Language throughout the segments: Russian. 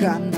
Ganga.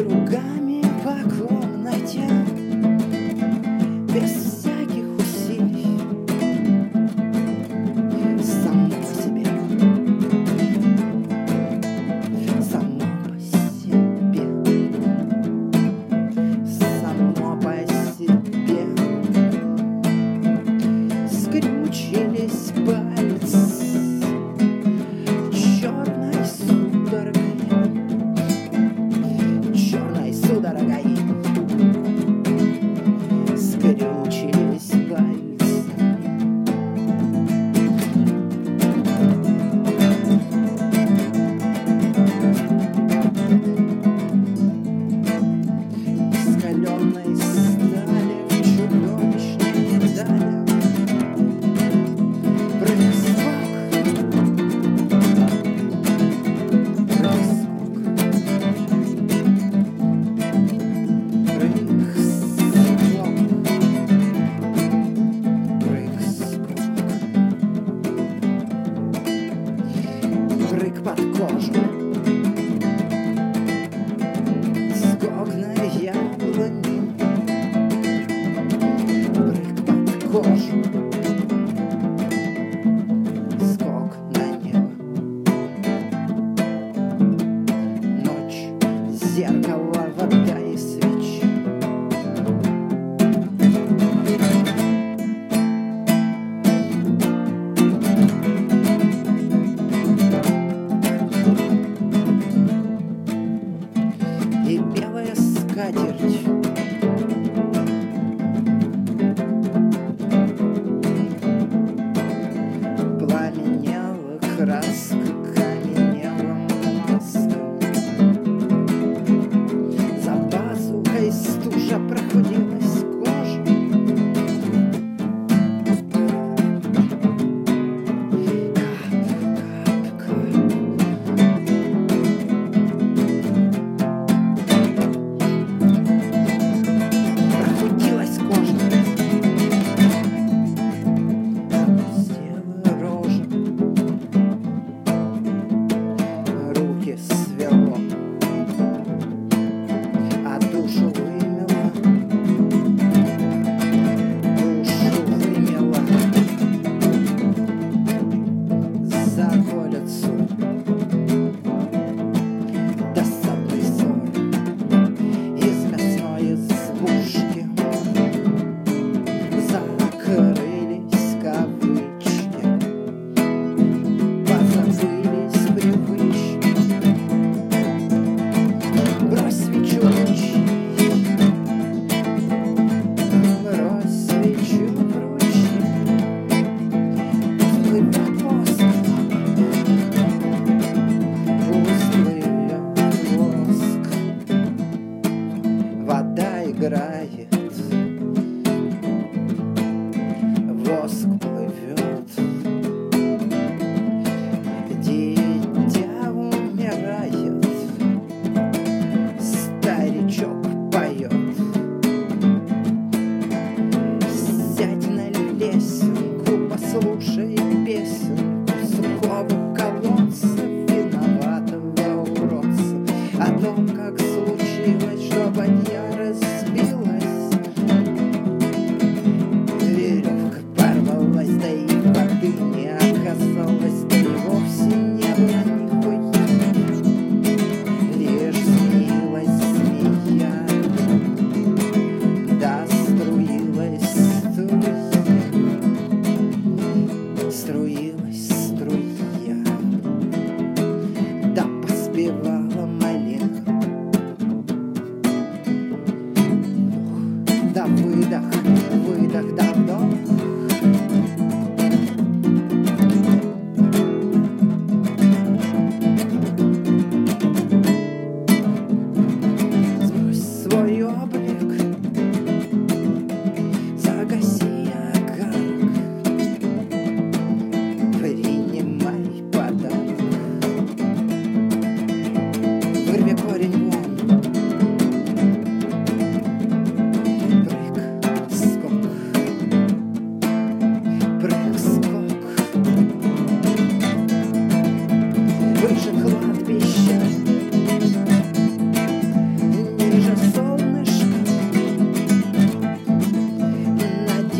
pelo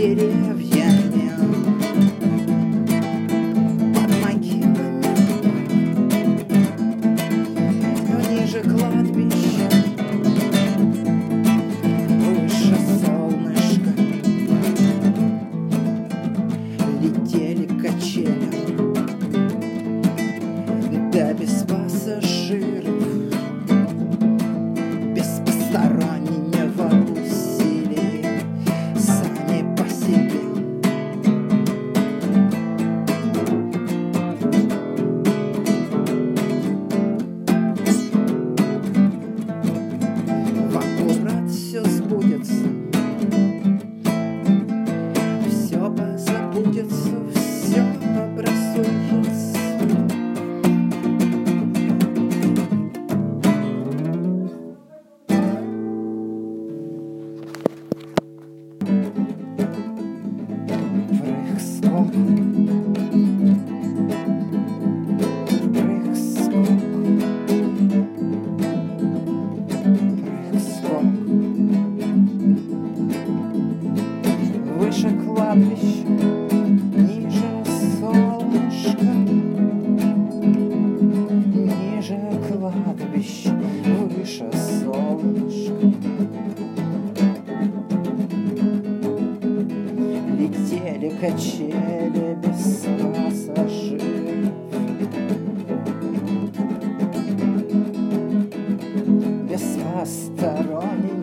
city Выше кладбищ, ниже солнышко, ниже кладбищ, выше солнышко. Летели качели без пассажиров. Без посторонних